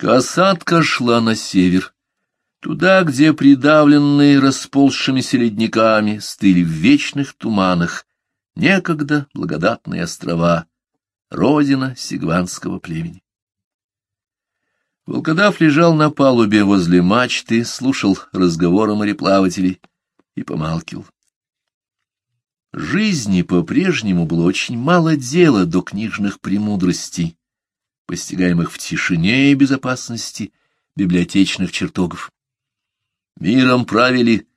Касатка шла на север, туда, где придавленные расползшимися ледниками стыли в вечных туманах некогда благодатные острова, родина сигванского племени. Волкодав лежал на палубе возле мачты, слушал разговоры мореплавателей и помалкивал. Жизни по-прежнему было очень мало дела до книжных премудростей, постигаемых в тишине и безопасности библиотечных чертогов. Миром правили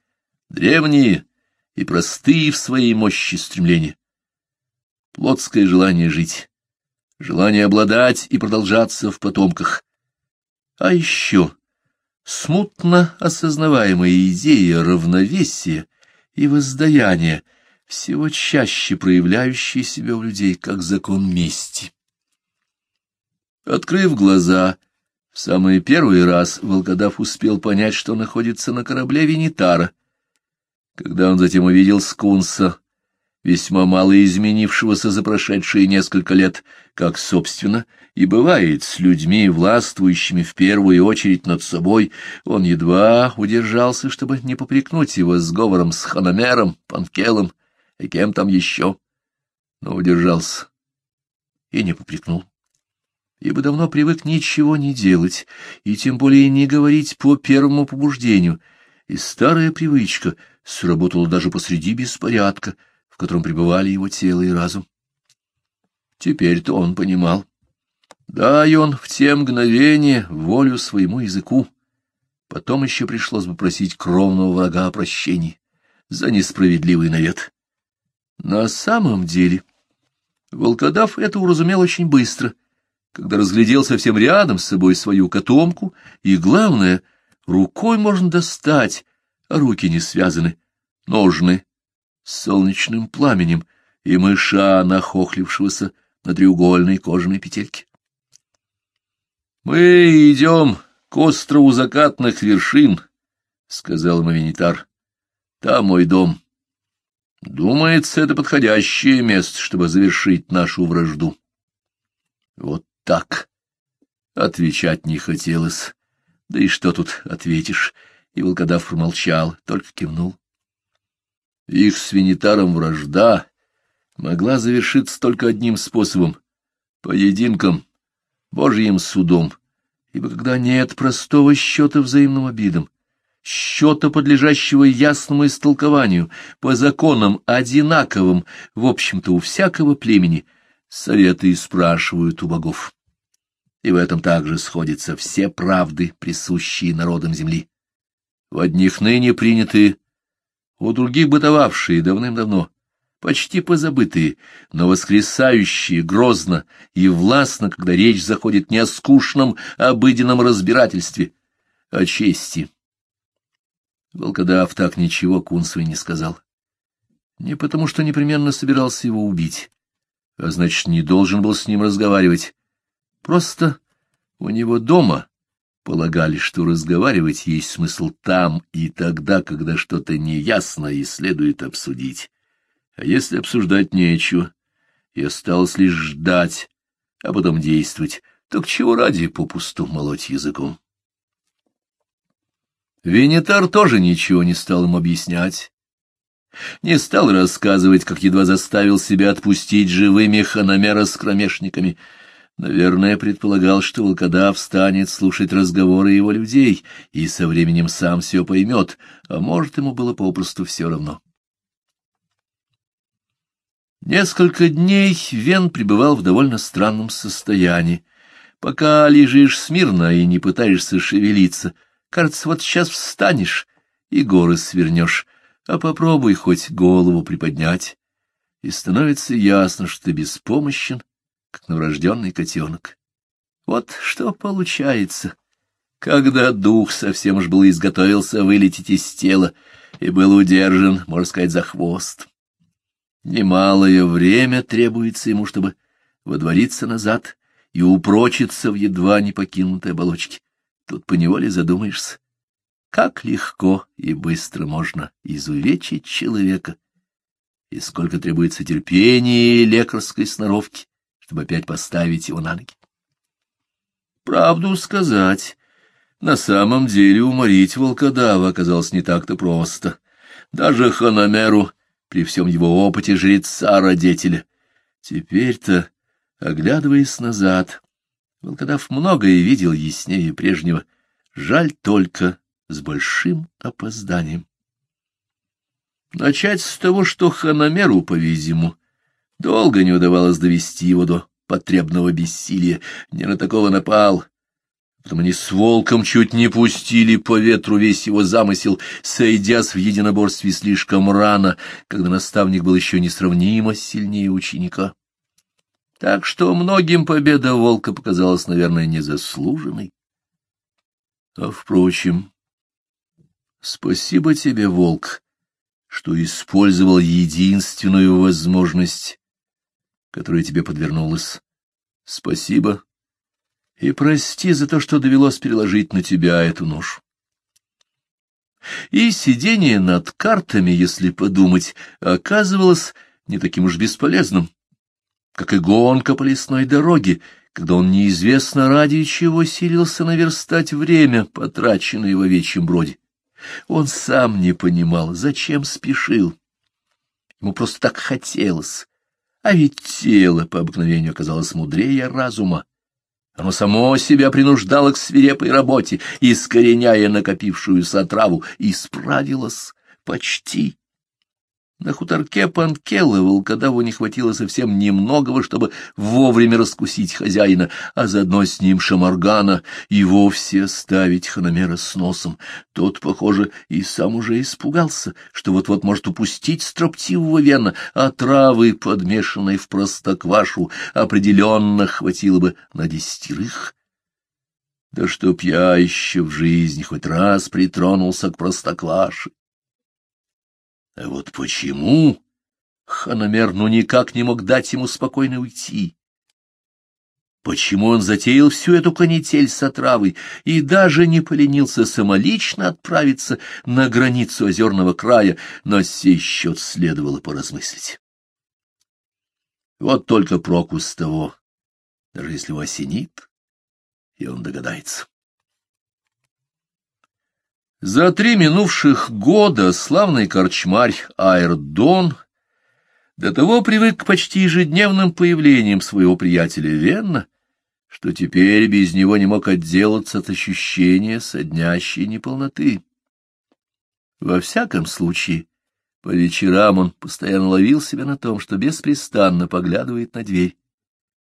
древние и простые в своей мощи стремления. Плотское желание жить, желание обладать и продолжаться в потомках. А еще смутно осознаваемая идея равновесия и воздаяния, всего чаще проявляющая себя у людей как закон мести. Открыв глаза, в самый первый раз Волкодав успел понять, что находится на корабле Венитара. Когда он затем увидел Скунса, весьма мало изменившегося за прошедшие несколько лет, как, собственно, и бывает с людьми, властвующими в первую очередь над собой, он едва удержался, чтобы не попрекнуть его сговором с Ханомером, Панкелом и кем там еще, но удержался и не попрекнул ибо давно привык ничего не делать, и тем более не говорить по первому побуждению, и старая привычка сработала даже посреди беспорядка, в котором пребывали его тело и разум. Теперь-то он понимал. Дай он в те мгновения волю своему языку, потом еще пришлось бы просить кровного врага о прощении за несправедливый навет. На самом деле волкодав это уразумел очень быстро — когда разглядел совсем рядом с собой свою котомку, и, главное, рукой можно достать, а руки не связаны, ножны с солнечным пламенем и мыша, нахохлившегося на треугольной кожаной петельке. «Мы идем к острову закатных вершин», — сказал Мавинитар. «Там мой дом. Думается, это подходящее место, чтобы завершить нашу вражду». Вот так. Отвечать не хотелось. Да и что тут ответишь? И волкодав промолчал, только кивнул. Их с Венитаром вражда могла завершиться только одним способом — поединком, божьим судом, ибо когда нет простого счета взаимным обидам, счета, подлежащего ясному истолкованию, по законам одинаковым, в общем-то, у всякого племени — советы спрашивают у богов. И в этом также сходятся все правды, присущие народам земли. В одних ныне принятые, у других бытовавшие давным-давно, почти позабытые, но воскресающие грозно и властно, когда речь заходит не о скучном обыденном разбирательстве, а о чести. Волкодав так ничего Кунцевой не сказал. Не потому, что непременно собирался его убить, а значит, не должен был с ним разговаривать. Просто у него дома полагали, что разговаривать есть смысл там и тогда, когда что-то неясно и следует обсудить. А если обсуждать нечего, и осталось лишь ждать, а потом действовать, то к чего ради попусту молоть языком? Венитар тоже ничего не стал им объяснять, не стал рассказывать, как едва заставил себя отпустить живыми ханомера с кромешниками. Наверное, предполагал, что волкодав станет слушать разговоры его людей и со временем сам все поймет, а может, ему было попросту все равно. Несколько дней Вен пребывал в довольно странном состоянии. Пока лежишь смирно и не пытаешься шевелиться, кажется, вот сейчас встанешь и горы свернешь, а попробуй хоть голову приподнять, и становится ясно, что ты беспомощен, как новорожденный котенок. Вот что получается, когда дух совсем уж был изготовился вылететь из тела и был удержан, можно сказать, за хвост. Немалое время требуется ему, чтобы водвориться назад и упрочиться в едва не покинутой оболочке. Тут поневоле задумаешься, как легко и быстро можно изувечить человека, и сколько требуется терпения и лекарской сноровки, чтобы опять поставить его на ноги. Правду сказать, на самом деле уморить волкодава оказалось не так-то просто. Даже Ханамеру, при всем его опыте жреца-родителя. Теперь-то, оглядываясь назад, волкодав многое видел яснее прежнего. Жаль только с большим опозданием. Начать с того, что Ханамеру, по-видимому, долго не удавалось довести его до потребного бессилия, не на такого напал, Потом они с волком чуть не пустили по ветру весь его замысел, сойдясь в единоборстве слишком рано, когда наставник был еще несравнимо сильнее ученика. Так что многим победа волка показалась, наверное, незаслуженной. А, впрочем, спасибо тебе, волк, что использовал единственную возможность, которая тебе подвернулась. Спасибо и прости за то, что довелось переложить на тебя эту нож. И сидение над картами, если подумать, оказывалось не таким уж бесполезным, как и гонка по лесной дороге, когда он неизвестно ради чего силился наверстать время, потраченное в овечьем броде. Он сам не понимал, зачем спешил. Ему просто так хотелось, а ведь тело по обыкновению оказалось мудрее разума. Оно само себя принуждало к свирепой работе, искореняя накопившуюся отраву, и справилось почти. На хуторке Панкела волкодаву не хватило совсем немногого, чтобы вовремя раскусить хозяина, а заодно с ним Шамаргана и вовсе оставить Ханамера с носом. Тот, похоже, и сам уже испугался, что вот-вот может упустить строптивого вена, а травы, подмешанной в простоквашу, определенно хватило бы на десятерых. Да чтоб я еще в жизни хоть раз притронулся к простокваше. А вот почему Ханамер ну никак не мог дать ему спокойно уйти? Почему он затеял всю эту канитель с отравой и даже не поленился самолично отправиться на границу озерного края, на сей счет следовало поразмыслить. Вот только прокус того, даже если его осенит, и он догадается. За три минувших года славный корчмарь Айрдон до того привык к почти ежедневным появлениям своего приятеля Венна, что теперь без него не мог отделаться от ощущения соднящей неполноты. Во всяком случае, по вечерам он постоянно ловил себя на том, что беспрестанно поглядывает на дверь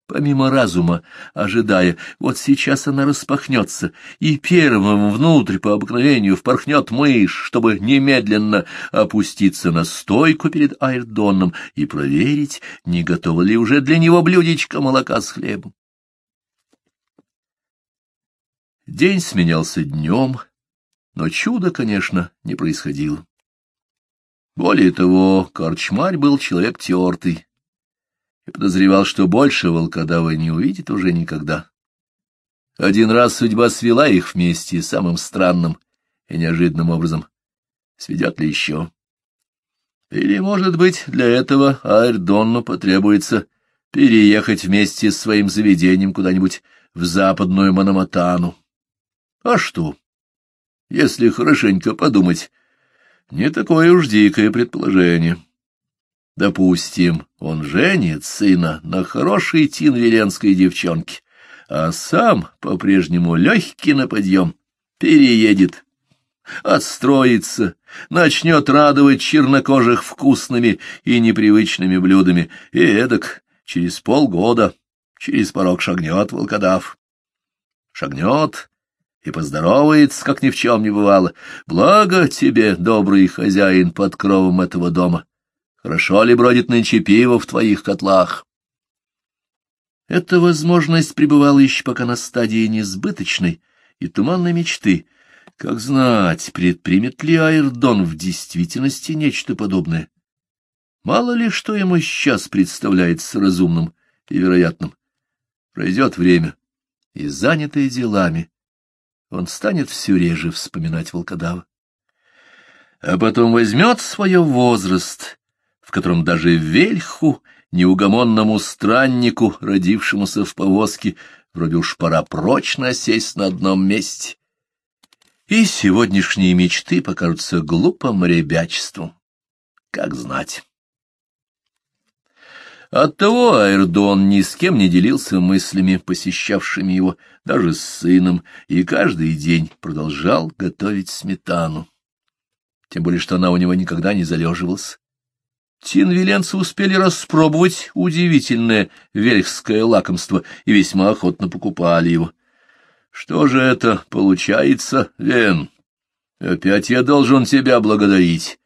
помимо разума, ожидая, вот сейчас она распахнется, и первым внутрь по обыкновению впорхнет мышь, чтобы немедленно опуститься на стойку перед Айрдоном и проверить, не готово ли уже для него блюдечко молока с хлебом. День сменялся днем, но чуда, конечно, не происходило. Более того, корчмарь был человек тертый, и подозревал, что больше волкодава не увидит уже никогда. Один раз судьба свела их вместе самым странным и неожиданным образом. Сведет ли еще? Или, может быть, для этого Айрдонну потребуется переехать вместе с своим заведением куда-нибудь в западную Мономатану. А что? Если хорошенько подумать, не такое уж дикое предположение. Допустим, он женит сына на хорошей тинверенской девчонке, а сам по-прежнему легкий на подъем, переедет, отстроится, начнет радовать чернокожих вкусными и непривычными блюдами, и эдак через полгода через порог шагнет волкодав. Шагнет и поздоровается, как ни в чем не бывало. Благо тебе, добрый хозяин, под кровом этого дома. Хорошо ли бродит нынче пиво в твоих котлах? Эта возможность пребывала еще пока на стадии несбыточной и туманной мечты. Как знать, предпримет ли Айрдон в действительности нечто подобное? Мало ли, что ему сейчас представляется разумным и вероятным. Пройдет время, и, занятый делами, он станет все реже вспоминать волкодава. А потом возьмет свое возраст в котором даже Вельху, неугомонному страннику, родившемуся в повозке, вроде уж пора прочно сесть на одном месте. И сегодняшние мечты покажутся глупым ребячеством. Как знать. Оттого Айрдон ни с кем не делился мыслями, посещавшими его, даже с сыном, и каждый день продолжал готовить сметану. Тем более, что она у него никогда не залеживалась. Тинвиленцы успели распробовать удивительное вельхское лакомство и весьма охотно покупали его. Что же это получается, Вен? Опять я должен тебя благодарить.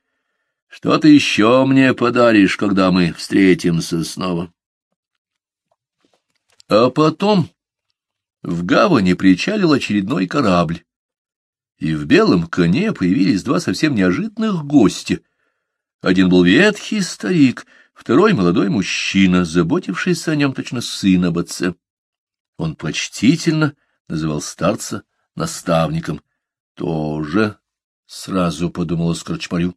Что ты еще мне подаришь, когда мы встретимся снова? А потом в гавани причалил очередной корабль, и в белом коне появились два совсем неожиданных гостя. Один был ветхий старик, второй — молодой мужчина, заботившийся о нем точно сын об отце. Он почтительно называл старца наставником. Тоже сразу подумала Скорчмарю.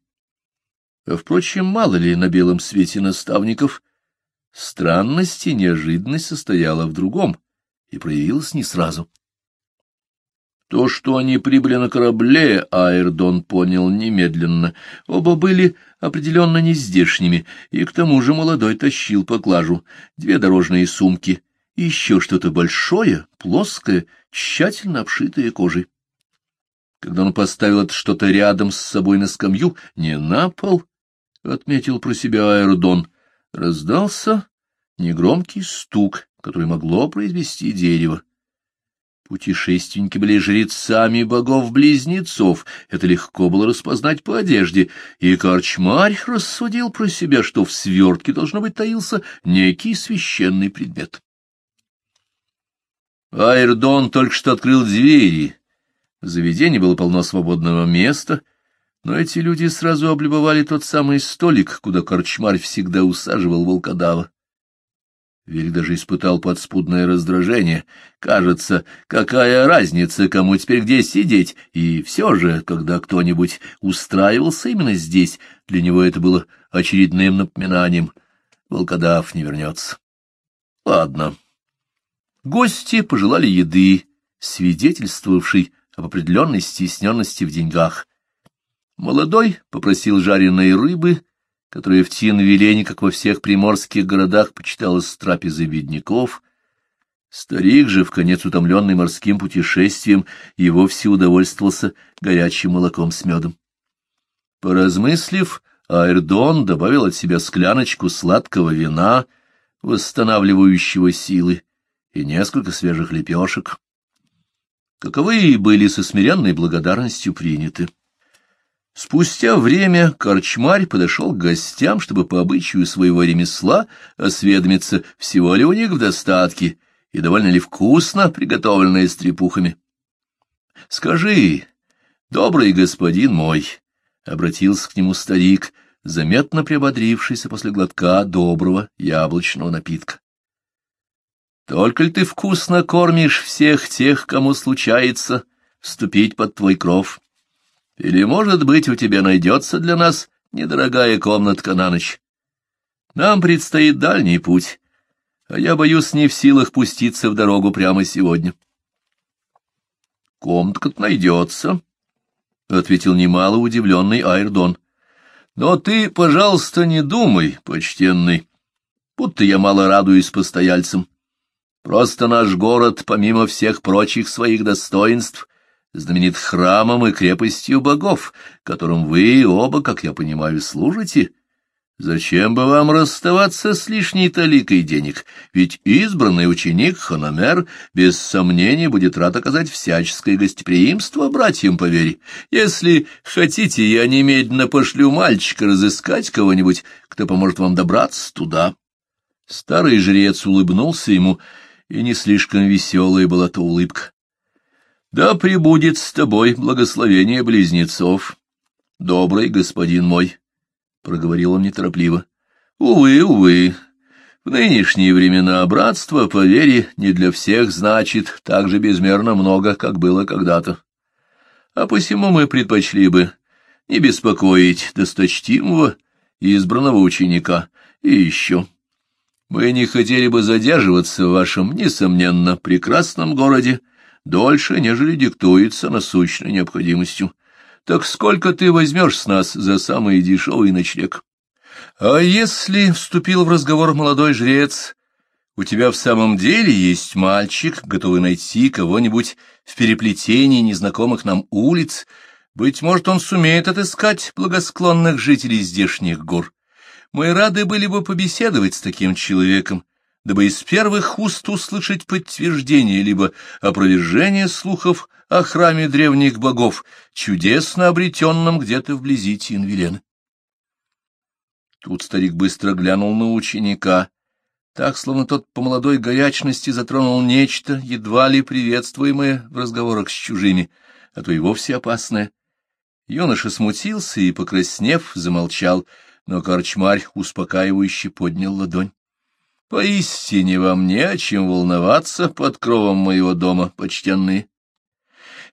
Впрочем, мало ли на белом свете наставников. Странность и неожиданность состояла в другом и проявилась не сразу. То, что они прибыли на корабле, Айрдон понял немедленно. Оба были определенно нездешними, и к тому же молодой тащил поклажу, две дорожные сумки и еще что-то большое, плоское, тщательно обшитое кожей. Когда он поставил это что-то рядом с собой на скамью, не на пол, — отметил про себя Аэродон. Раздался негромкий стук, который могло произвести дерево. Путешественники были жрецами богов-близнецов, это легко было распознать по одежде, и корчмарь рассудил про себя, что в свертке, должно быть, таился некий священный предмет. Айрдон только что открыл двери. В заведении было полно свободного места — но эти люди сразу облюбовали тот самый столик, куда корчмарь всегда усаживал волкодава. Велик даже испытал подспудное раздражение. Кажется, какая разница, кому теперь где сидеть, и все же, когда кто-нибудь устраивался именно здесь, для него это было очередным напоминанием. Волкодав не вернется. Ладно. Гости пожелали еды, свидетельствовавшей об определенной стесненности в деньгах — Молодой попросил жареной рыбы, которая в Тинвилене, как во всех приморских городах, почиталась трапезой бедняков. Старик же, в конец утомленный морским путешествием, и вовсе удовольствовался горячим молоком с медом. Поразмыслив, Айрдон добавил от себя скляночку сладкого вина, восстанавливающего силы, и несколько свежих лепешек. Каковы были со смиренной благодарностью приняты. Спустя время корчмарь подошел к гостям, чтобы по обычаю своего ремесла осведомиться, всего ли у них в достатке и довольно ли вкусно приготовленное трепухами. — Скажи, добрый господин мой, — обратился к нему старик, заметно приободрившийся после глотка доброго яблочного напитка. — Только ли ты вкусно кормишь всех тех, кому случается вступить под твой кров? — или, может быть, у тебя найдется для нас недорогая комнатка на ночь? Нам предстоит дальний путь, а я боюсь не в силах пуститься в дорогу прямо сегодня. — Комнатка найдется, — ответил немало удивленный Айрдон. — Но ты, пожалуйста, не думай, почтенный, будто я мало радуюсь постояльцам. Просто наш город, помимо всех прочих своих достоинств, знаменит храмом и крепостью богов, которым вы оба, как я понимаю, служите. Зачем бы вам расставаться с лишней таликой денег? Ведь избранный ученик Хономер без сомнения будет рад оказать всяческое гостеприимство братьям по вере. Если хотите, я немедленно пошлю мальчика разыскать кого-нибудь, кто поможет вам добраться туда. Старый жрец улыбнулся ему, и не слишком веселая была та улыбка. Да пребудет с тобой благословение близнецов, добрый господин мой, — проговорил он неторопливо. Увы, увы, в нынешние времена братство, по вере, не для всех значит так же безмерно много, как было когда-то. А посему мы предпочли бы не беспокоить досточтимого избранного ученика. И еще, Мы не хотели бы задерживаться в вашем, несомненно, прекрасном городе дольше, нежели диктуется насущной необходимостью. Так сколько ты возьмешь с нас за самый дешевый ночлег? А если, — вступил в разговор молодой жрец, — у тебя в самом деле есть мальчик, готовый найти кого-нибудь в переплетении незнакомых нам улиц, быть может, он сумеет отыскать благосклонных жителей здешних гор. Мы рады были бы побеседовать с таким человеком, дабы из первых уст услышать подтверждение либо опровержение слухов о храме древних богов, чудесно обретенном где-то вблизи Тинвилены. Тут старик быстро глянул на ученика, так, словно тот по молодой горячности затронул нечто, едва ли приветствуемое в разговорах с чужими, а то и вовсе опасное. Юноша смутился и, покраснев, замолчал, но корчмарь успокаивающе поднял ладонь. — Поистине вам не о чем волноваться под кровом моего дома, почтенные.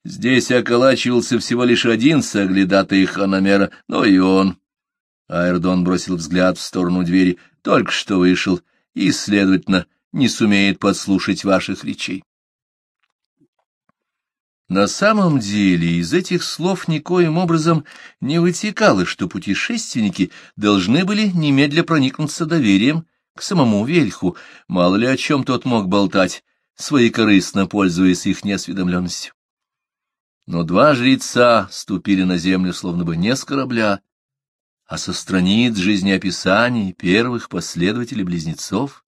Здесь околачивался всего лишь один соглядатый ханамера, но и он. Айрдон бросил взгляд в сторону двери, только что вышел, и, следовательно, не сумеет подслушать ваших речей. На самом деле из этих слов никоим образом не вытекало, что путешественники должны были немедля проникнуться доверием к самому Вельху, мало ли о чем тот мог болтать, своекорыстно пользуясь их неосведомленностью. Но два жреца ступили на землю словно бы не с корабля, а со страниц жизнеописаний первых последователей близнецов.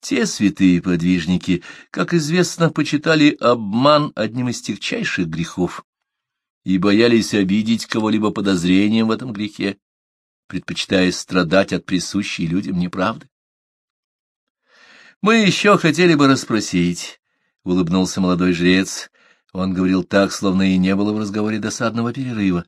Те святые подвижники, как известно, почитали обман одним из тягчайших грехов и боялись обидеть кого-либо подозрением в этом грехе, предпочитая страдать от присущей людям неправды. «Мы еще хотели бы расспросить», — улыбнулся молодой жрец. Он говорил так, словно и не было в разговоре досадного перерыва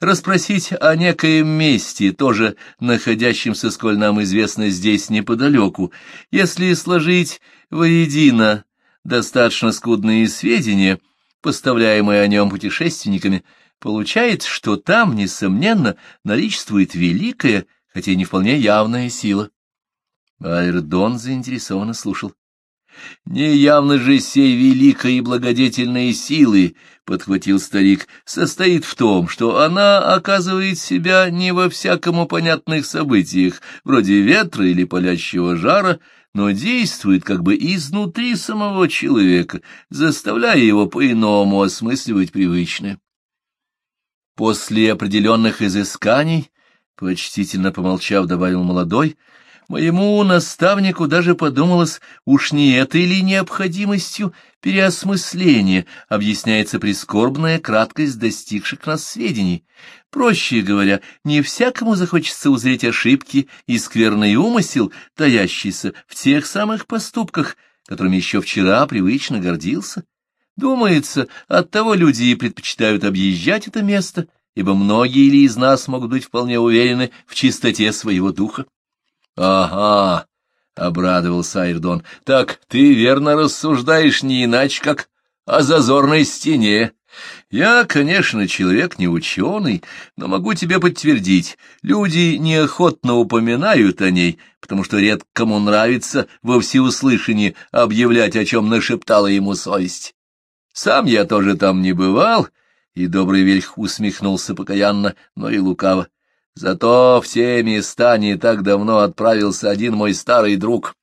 расспросить о некоем месте, тоже находящемся, сколь нам известно, здесь неподалеку. Если сложить воедино достаточно скудные сведения, поставляемые о нем путешественниками, получается, что там, несомненно, наличествует великая, хотя и не вполне явная сила. Айрдон заинтересованно слушал. Неявно же сей великой и благодетельной силы, — подхватил старик, — состоит в том, что она оказывает себя не во всякому понятных событиях, вроде ветра или палящего жара, но действует как бы изнутри самого человека, заставляя его по-иному осмысливать привычное. После определенных изысканий, почтительно помолчав, добавил молодой, — Моему наставнику даже подумалось, уж не этой ли необходимостью переосмысления объясняется прискорбная краткость достигших нас сведений. Проще говоря, не всякому захочется узреть ошибки и скверный умысел, таящийся в тех самых поступках, которыми еще вчера привычно гордился. Думается, оттого люди и предпочитают объезжать это место, ибо многие ли из нас могут быть вполне уверены в чистоте своего духа. — Ага, — обрадовался Айрдон, — так ты верно рассуждаешь не иначе, как о зазорной стене. Я, конечно, человек не ученый, но могу тебе подтвердить, люди неохотно упоминают о ней, потому что редко кому нравится во всеуслышание объявлять, о чем нашептала ему совесть. Сам я тоже там не бывал, и добрый вельх усмехнулся покаянно, но и лукаво. Зато в те места не так давно отправился один мой старый друг.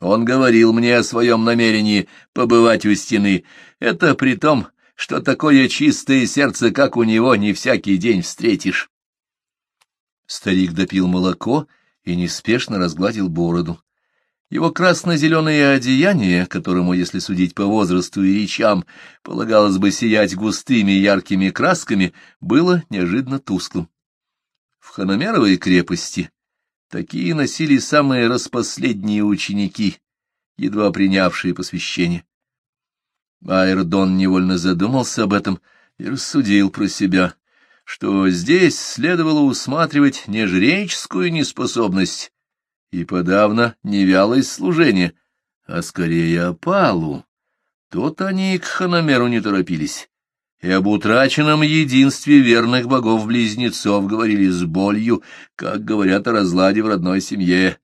Он говорил мне о своем намерении побывать у стены. Это при том, что такое чистое сердце, как у него, не всякий день встретишь. Старик допил молоко и неспешно разгладил бороду. Его красно-зеленое одеяние, которому, если судить по возрасту и речам, полагалось бы сиять густыми яркими красками, было неожиданно тусклым. В Ханамеровой крепости такие носили самые распоследние ученики, едва принявшие посвящение. Айрдон невольно задумался об этом и рассудил про себя, что здесь следовало усматривать не жреческую неспособность и подавно не вялость служения, а скорее опалу. Тот они к Ханамеру не торопились и об утраченном единстве верных богов-близнецов говорили с болью, как говорят о разладе в родной семье.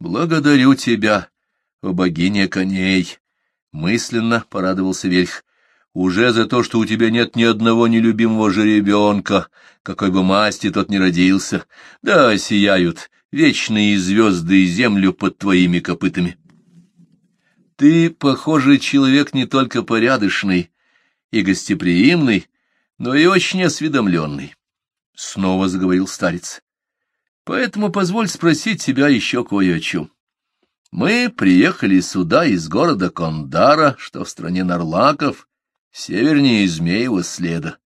Благодарю тебя, о богиня коней! — мысленно порадовался Вельх. — Уже за то, что у тебя нет ни одного нелюбимого жеребенка, какой бы масти тот ни родился. Да, сияют вечные звезды и землю под твоими копытами. Ты, похоже, человек не только порядочный и гостеприимный, но и очень осведомленный. Снова заговорил старец. Поэтому позволь спросить тебя еще кое о чем. Мы приехали сюда из города Кондара, что в стране Нарлаков, севернее Змеева следа.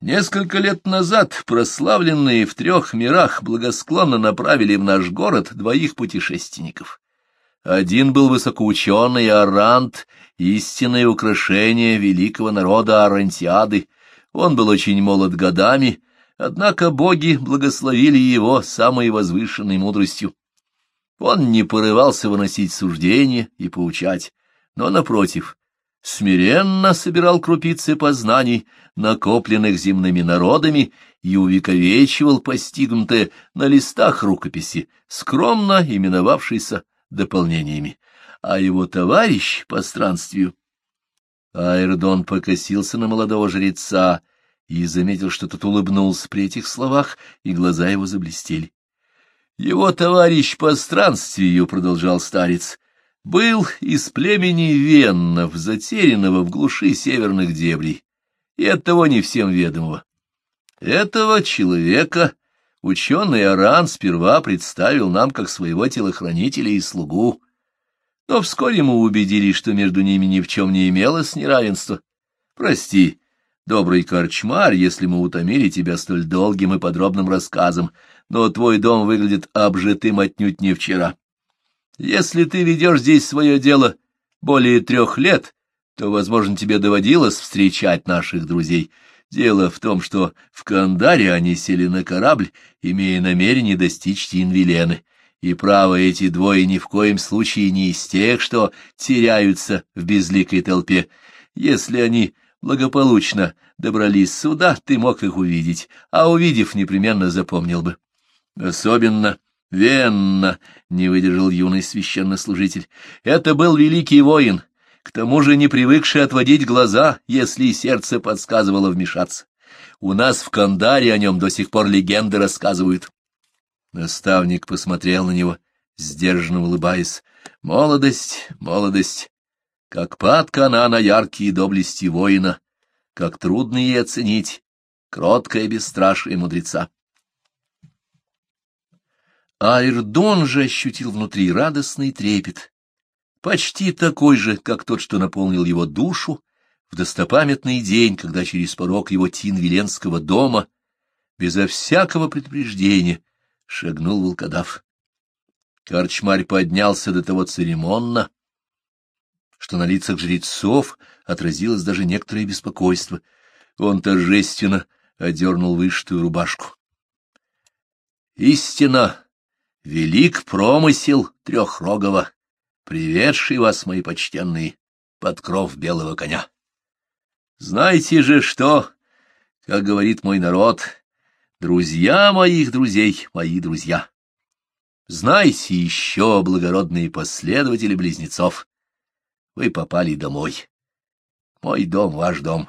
Несколько лет назад прославленные в трех мирах благосклонно направили в наш город двоих путешественников. Один был высокоученый Арант, истинное украшение великого народа Арантиады. Он был очень молод годами, однако боги благословили его самой возвышенной мудростью. Он не порывался выносить суждения и поучать, но, напротив, смиренно собирал крупицы познаний, накопленных земными народами, и увековечивал постигнутое на листах рукописи, скромно именовавшейся дополнениями. А его товарищ по странствию... Айрдон покосился на молодого жреца и заметил, что тот улыбнулся при этих словах, и глаза его заблестели. Его товарищ по странствию, — продолжал старец, — был из племени Веннов, затерянного в глуши северных дебрей, и оттого не всем ведомого. Этого человека ученый Аран сперва представил нам как своего телохранителя и слугу, но вскоре мы убедились, что между ними ни в чем не имелось неравенства. Прости, добрый корчмар, если мы утомили тебя столь долгим и подробным рассказом, но твой дом выглядит обжитым отнюдь не вчера. Если ты ведешь здесь свое дело более трех лет, то, возможно, тебе доводилось встречать наших друзей. Дело в том, что в Кандаре они сели на корабль, имея намерение достичь Тинвилены. И право эти двое ни в коем случае не из тех, что теряются в безликой толпе. Если они благополучно добрались сюда, ты мог их увидеть, а увидев, непременно запомнил бы. Особенно Венна, — не выдержал юный священнослужитель. Это был великий воин, к тому же не привыкший отводить глаза, если сердце подсказывало вмешаться. У нас в Кандаре о нем до сих пор легенды рассказывают. Наставник посмотрел на него, сдержанно улыбаясь. Молодость, молодость, как падка она на яркие доблести воина, как трудно ей оценить, кроткое бесстрашие мудреца. Айрдон же ощутил внутри радостный трепет, почти такой же, как тот, что наполнил его душу в достопамятный день, когда через порог его Тинвиленского дома, безо всякого предупреждения, шагнул волкодав. Корчмарь поднялся до того церемонно, что на лицах жрецов отразилось даже некоторое беспокойство. Он торжественно одернул вышитую рубашку. «Истина!» Велик промысел трехрогого, приведший вас, мои почтенные, под кров белого коня. Знаете же что, как говорит мой народ, друзья моих друзей, мои друзья. Знайте еще, благородные последователи близнецов, вы попали домой. Мой дом — ваш дом.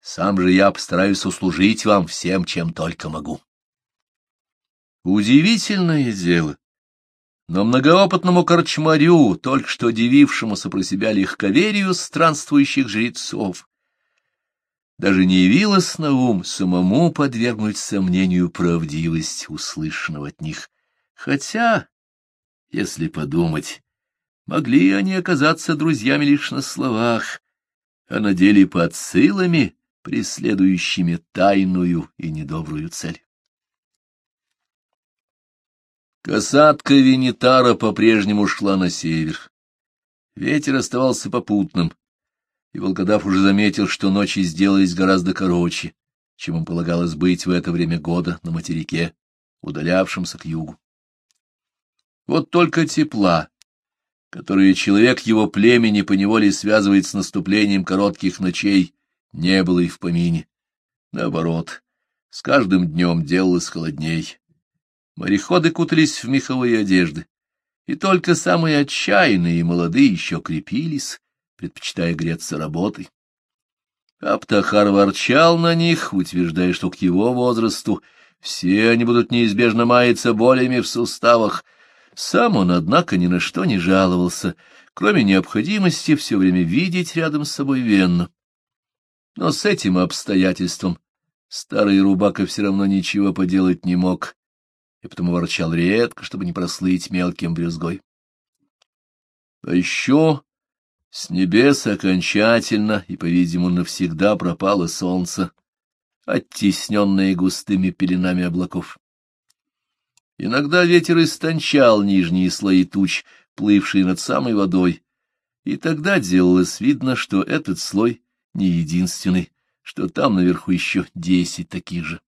Сам же я постараюсь услужить вам всем, чем только могу. Удивительное дело. Но многоопытному корчмарю, только что дивившемуся про себя легковерию странствующих жрецов, даже не явилось на ум самому подвергнуть сомнению правдивость услышанного от них. Хотя, если подумать, могли они оказаться друзьями лишь на словах, а на деле под силами, преследующими тайную и недобрую цель. Касатка Венитара по-прежнему шла на север. Ветер оставался попутным, и волкодав уже заметил, что ночи сделались гораздо короче, чем им полагалось быть в это время года на материке, удалявшемся к югу. Вот только тепла, которое человек его племени поневоле связывает с наступлением коротких ночей, не было и в помине. Наоборот, с каждым днем делалось холодней. Мореходы кутались в меховые одежды. и только самые отчаянные и молодые еще крепились, предпочитая греться работой. Аптахар ворчал на них, утверждая, что к его возрасту все они будут неизбежно маяться болями в суставах. Сам он, однако, ни на что не жаловался, кроме необходимости все время видеть рядом с собой Венну. Но с этим обстоятельством старый рубака все равно ничего поделать не мог, и потому ворчал редко, чтобы не прослыть мелким брюзгой. А еще с небес окончательно и, по-видимому, навсегда пропало солнце, оттесненное густыми пеленами облаков. Иногда ветер истончал нижние слои туч, плывшие над самой водой, и тогда делалось видно, что этот слой не единственный, что там наверху еще десять таких же.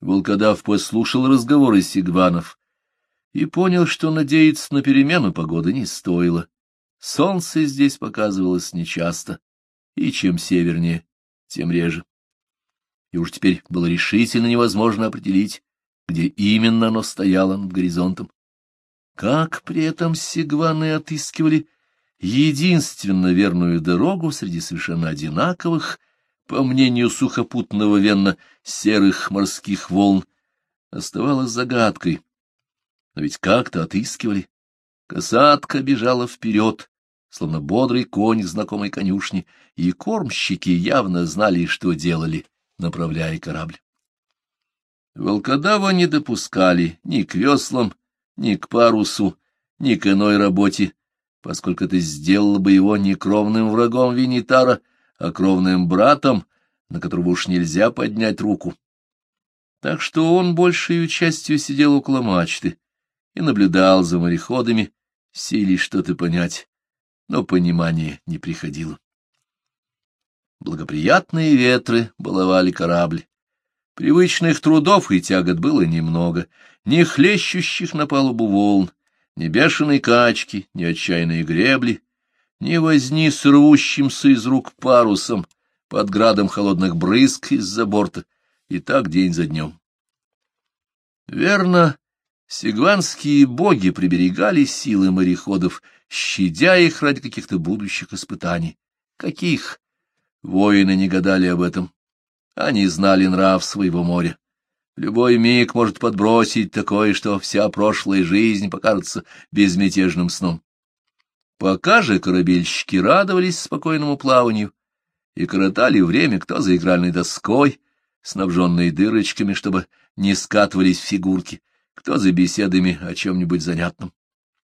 Волкодав послушал разговоры сигванов и понял, что надеяться на перемену погоды не стоило. Солнце здесь показывалось нечасто, и чем севернее, тем реже. И уж теперь было решительно невозможно определить, где именно оно стояло над горизонтом. Как при этом сигваны отыскивали единственно верную дорогу среди совершенно одинаковых, по мнению сухопутного венна, серых морских волн, оставалось загадкой. Но ведь как-то отыскивали. Касатка бежала вперед, словно бодрый конь знакомой конюшни, и кормщики явно знали, что делали, направляя корабль. Волкодава не допускали ни к веслам, ни к парусу, ни к иной работе, поскольку это сделало бы его не кровным врагом Винитара, а кровным братом, на которого уж нельзя поднять руку. Так что он большей частью сидел около мачты и наблюдал за мореходами, силе что-то понять, но понимание не приходило. Благоприятные ветры баловали корабль. Привычных трудов и тягот было немного, ни хлещущих на палубу волн, ни бешеной качки, ни отчаянной гребли, ни возни с рвущимся из рук парусом под градом холодных брызг из-за борта, и так день за днем. Верно, Сигванские боги приберегали силы мореходов, щадя их ради каких-то будущих испытаний. Каких? Воины не гадали об этом. Они знали нрав своего моря. Любой миг может подбросить такое, что вся прошлая жизнь покажется безмятежным сном. Пока же корабельщики радовались спокойному плаванию и коротали время кто за игральной доской, снабженной дырочками, чтобы не скатывались фигурки, кто за беседами о чем-нибудь занятном.